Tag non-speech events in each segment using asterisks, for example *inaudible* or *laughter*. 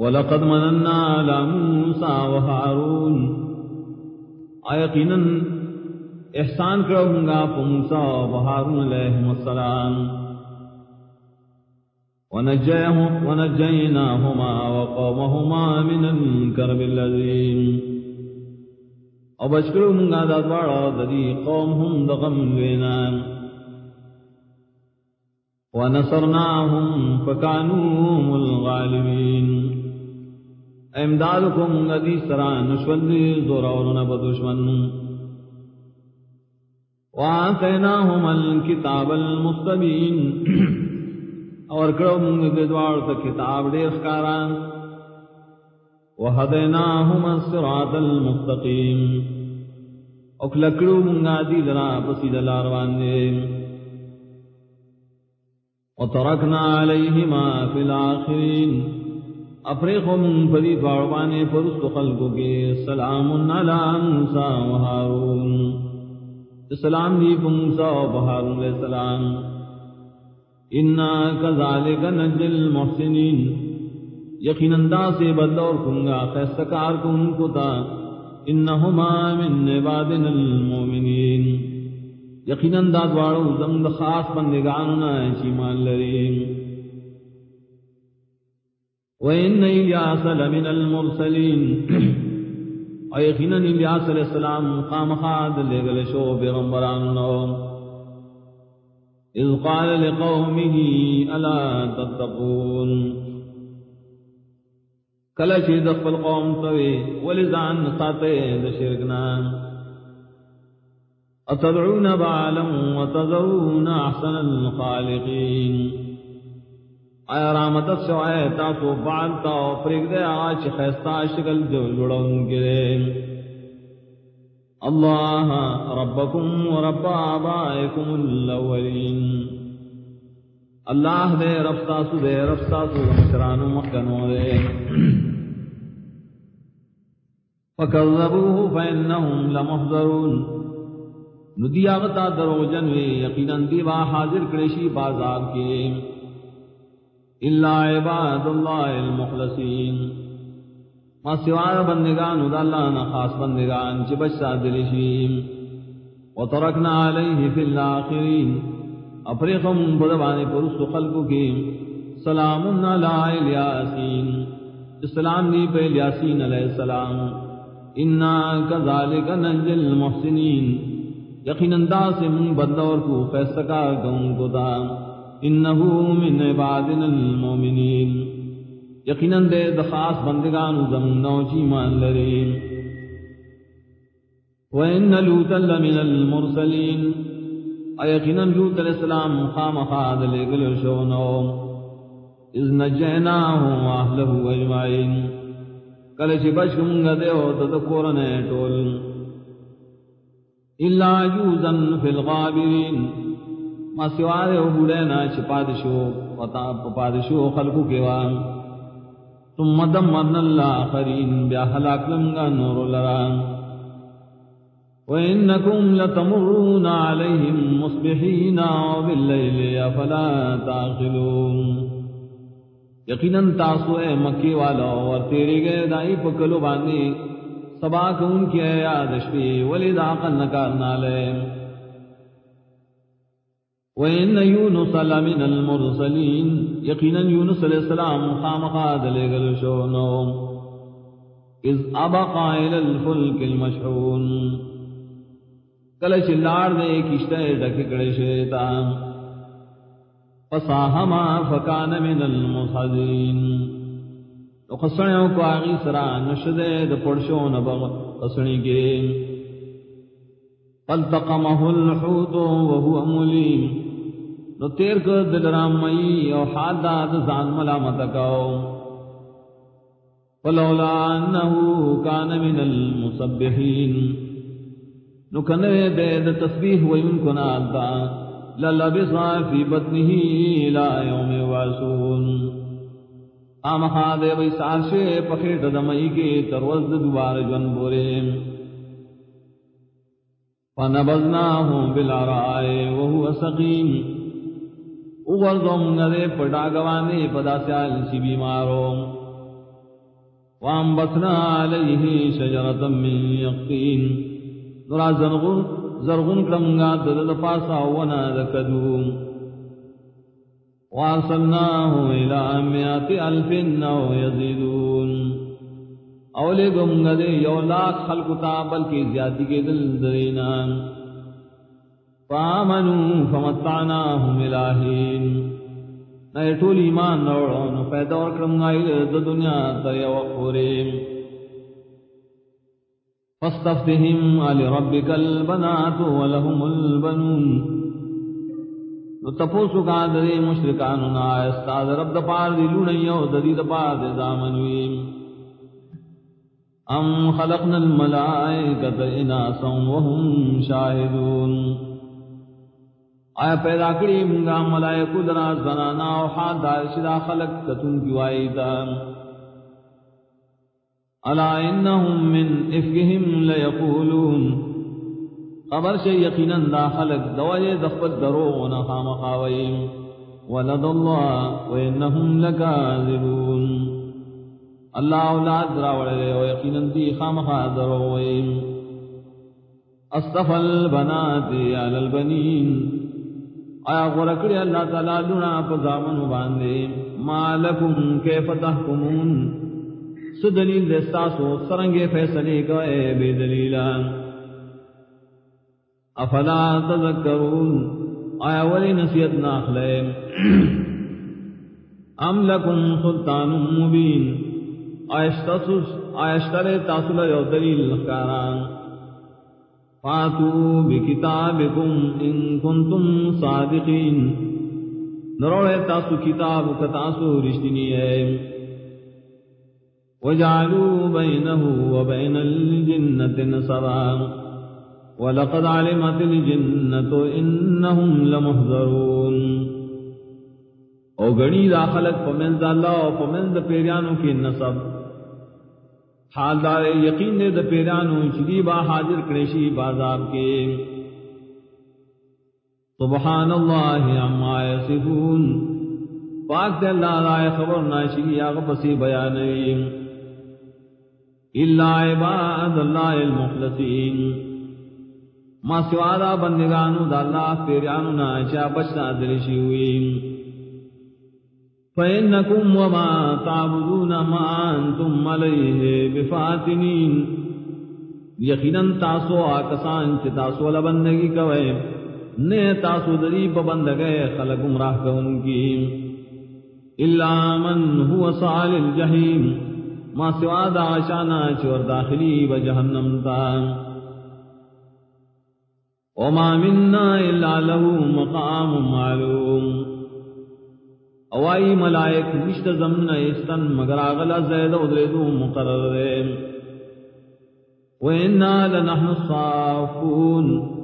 ولقد مننا على موسى وهارون. ايقنا احسان کروں گا موسى وهارون عليهم السلام. ونجيهم ونجيناهما وقومهما من الكرب الذين او بچکرو منگا دا دوارا دا دی قوم هم دا غم وینا ونصرناهم فکانوهم الغالبین امدادکو منگا دی سران نشول دی زورورنا بدشمن وآتیناهم الكتاب المستبین. اور کرو منگا دی دوار تا کتاب دیر خکاران وهديناهما الصراط المستقيم اکلکڑو منگا دی ذرا پسید لاروان دے. وترکنا علیہما فی الاخرین افریقوں من فدی دواروانے پرست خلقوں کے سلام علی موسیٰ و ہارون سلام دی موسیٰ و ہارون علیہ السلام۔ انا کذالک نجل المحسنین۔ یقین انداز سے بدور کنگا خیستکار کن کو تا۔ انہما من عبادن المومنین یقین انداز وارو زمد خاص بندگاننا چیمان لرین وَإِنَّ إِلْيَاسَ لَمِنَ الْمُرْسَلِينَ *clears throat* اور السلام مقام خاد لے گلے شو پیغمبرانو قال لقومه تتقون؟ کل چی دخل قوم توی، ولی زان ساتے دا شرکنا اتدعون بعلا وتذرون احسن الخالقین آیا رامتت شوائے تاسو بعلتا و فریق دے آج خیستا شکل جو جڑوں گرے اللہ ربکم و رب آبائکم الاولین۔ اللہ دے رفتا سو دے رفتا سو مشران مکنو دے۔ فکذبوه فإنهم لمحضرون۔ ندی آغتا درو جنوے یقینا دیوا حاضر کرشی بازار کے۔ اللہ عباد اللہ المخلصین ما سوار بندگان دا اللہ نخاص بندگان چی بچا دلشیم. وترکنا علیہ فی الاخرین اپریخم بدبانی پرست خلقو کی. سلام علی الیاسین. سلام دی پہ الیاسین علیہ السلام. انا کذالک ننجل المحسنین. یقین انداز سے من بدور کو فیسکا گون کو دا انہو من عبادنا المومنین یقین دے دخاص بندگان زمنو چی مان لرین وَإِنَّ لُوتًا لَمِنَ الْمُرْسَلِينَ. اَيَقِنًا لُوتَ الْإِسْلَامُ خَامَ خَادَ لِگْلُ شَوْنَوْ. اِذْ نَجَّيْنَاهُ وَأَهْلَهُ أَجْمَعِينَ کل چی بچ منگا دے ہو تو ٹول. الا جوزن فی الغابرین. ما سوارے ہو بوڑے نا چی پادشو پتا پادشو خلقو کے وان۔ ثم دمرنا الاخرین بیا حلاک لنگا نور لران۔ وَإِنَّكُمْ لَتَمُرُّونَ عَلَيْهِمْ مُصْبِحِينَ وَبِاللَّيْلِ أَفَلَا تَعْقِلُونَ۔ یقیناً تاسو اے مکی والا اور تیرے گئے دائی پکلو باندھی سبا کو ان کی یاد شوی، ولی داقل نکار نالے۔ وَإِنَّ يُونُسَ لَمِنَ الْمُرْسَلِينَ. یقیناً یونس علیہ السلام خامخاد لے گل شونو اذ ابقا الى الفلک المشحون. کلچ لار دے کشتے ڈککڑے شیطان فصاہما فکان من المصحدین تو خسنیوں کو آغی سرا نشدے دا خسنی کے الحوت وهو نو تیر کو دل رامی او حاد داد زان ملامت کاؤ. فلولا انہو کان من المصبحین نو کنوے دے دا تسبیح ویون کنالتا للبس في بطنه الى يوم يبعثون ام خاده وی سارشه پخیٹ دمئی کے تروز دوبار جن بورے. فنبذناه بالعراء وهو سقيم اوغرزم نده پڑا گوانے پدا سیال سی بیمارو وانبتنا عليه شجرة من يقطين نرى زرغن زرغن كرمغا دل پاسا ونا دكدوم وارسلناه إلى مئات ألف أو يزيدون اولے گم گدے یو خلق تا بلکہ زیادتی کے دل درینا فامنوا فمتعناهم الہین نئے ٹول ایمان نوڑو نو پیدا ورکرم گائی دا دنیا تر یو خوریم فاستفتهم علی ربک البنات ولهم البنون. نو تپوسو کا دے مشرکانو نا استاد رب دا پار دی لونیو دا دی دا پار دی دامنویم. ام خلقنا الملائکت اناسا وهم شاہدون. آیا پیدا کری منگا ملائکو درا زنانا و حاد دارشدا خلق کتن کی وائیتا الا انہم من افکہم لیقولون۔ خبر سے یقینا دا خلق دوائے دخبت دروغنا خام خامخاوئیم ولد اللہ وإنہم لکاذبون۔ اللہ اولاد راوڑے و یقینا دی خام خامخا دروغیم اصطفى البنات على البنين آیا غرکڑی اللہ تعالیٰ لنا پزامن باندے؟ ما لکم کیف تحکمون؟ سدلیل دستاسو سرنگے فیصلے کا اے بے دلیلا۔ افلا تذکرون؟ آیا ولی نصیت ناخلے ام لکم سلطان مبین؟ آیشتر تاصل یو دلیل لکاران فاتو بکتابکم ان کنتم صادقین. نروڑے تاسو کتاب کتاسو رشتنی ہے. وجعلوا بينه وبين الجنة نصرا ولقد علمت الجنة إنهم لمحذرون او گڑی داخلت پمنز اللہ و پمنز پیریانوں کی نصب. حال دار یقین دے دا پیرانو چلی با حاضر کرشی بازار کے۔ سبحان اللہ عما یصفون۔ پاک دے اللہ رائے خبر ناشری آغا پسی بیانوی اللہ عباد اللہ المخلصین۔ ما سوارا بندگانو دا اللہ پیرانو ناشا بچنا دلشی ہوئی فإنكم وما تعبدون ما أنتم عليه بفاتنين یقینا تاسو آکسان چی تاسو لبندگی کوئے نے تاسو دریب بندگے خلق گمراہ کون کی۔ الا من هو صال الجحیم ما سوا دا شانا چور داخلی بجہنم تا۔ وما منا الا له مقام معلوم۔ اوائی ملائک نشت زمن استن مگر آغلا زید ادریدو مقرر دے۔ وَإِنَّا لَنَحْنُ الصَّافُونَ۔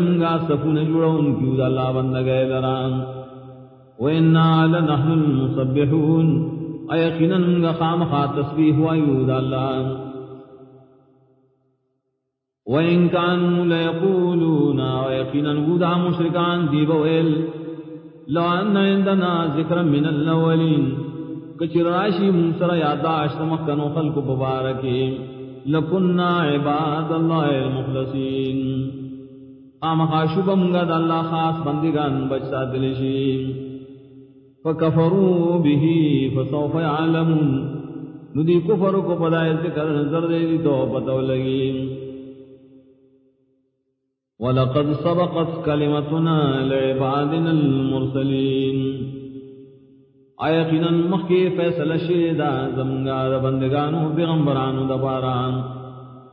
منگا سفون جوڑون کیو دا اللہ بندگے لران وَإِنَّا لَنَحْنُ الْمُصَبِّحُونَ آیقینا منگا خامخا تسبیح وائیو دا اللہ۔ وَإِن كَانُوا لَيَقُولُونَ آیقینا گودا مشرکان دیبویل۔ لو ان عندنا ذکر من الاولین. کچراشی منصر یاداشت مکنو خلق ببارکی لکننا عباد اللہ المخلصین. آم خاشب مگد اللہ خاص بندگان بچتا دلشیم فکفروا به فسوف يعلمون ندی کفر کو پدائے ذکر نظر دے دی تو پتو لگیم. ولقد سبقت كلمتنا لعبادنا المرسلين. آیقینا مخی فیصل شیدہ زمگار بندگانو، پیغمبرانو دباران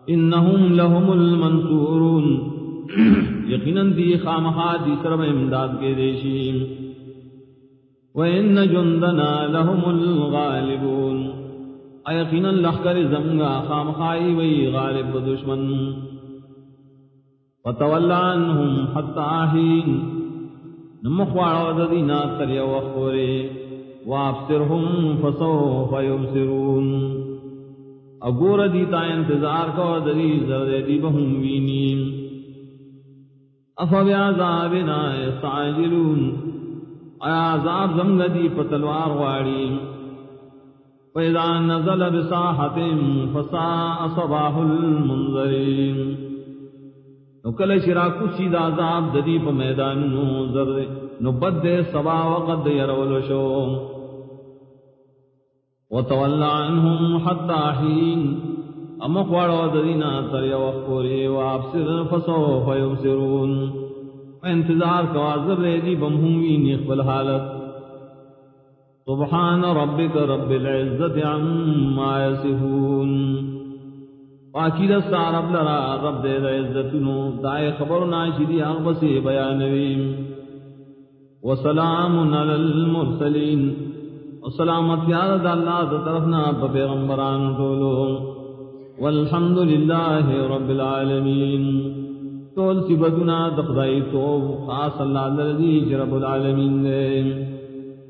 انہم لهم المنصورون. *coughs* یقینا دی خامخا دی سرم امداد کے دیشیم وَإِنَّ جُنْدَنَا لَهُمُ الْغَالِبُونَ. آیقینا لخکر زمگا خامخائی وی غالب دشمن. وتولى حتى حين. نمخوا ودينا تريا وخوري. وابصرهم فسوف يبصرون. اگور دیتا انتظار کو دلی زرد دی بہم وینیم افبعذابنا يستعجلون. ایا عذاب زمگ دی پتلوار واڑی فإذا نزل بساحة فساء صباح المنذرين. نکل شرا کشی دا عذاب ددی پا میدان نو زر نو بد دے سبا وقد يرولو شو. وتولى عنهم حتى حين. امقوار وددینا تر یوخوری وابصر فسوف يبصرون انتظار کوازر ریدی بمہوی نیخبل حالت. سبحان ربك رب العزت عما يصفون پاکی دستا رب لرا رب دے دا عزتنو، دائے خبر ناشدی اغبسی بیانویم وسلام علی المرسلین۔ وسلامت یاد دا اللہ دا طرفنا پا پیغمبران دولو والحمد للہ رب العالمین۔ تول سی بدنا دقدائی تو خاص اللہ لذی رب العالمین دے۔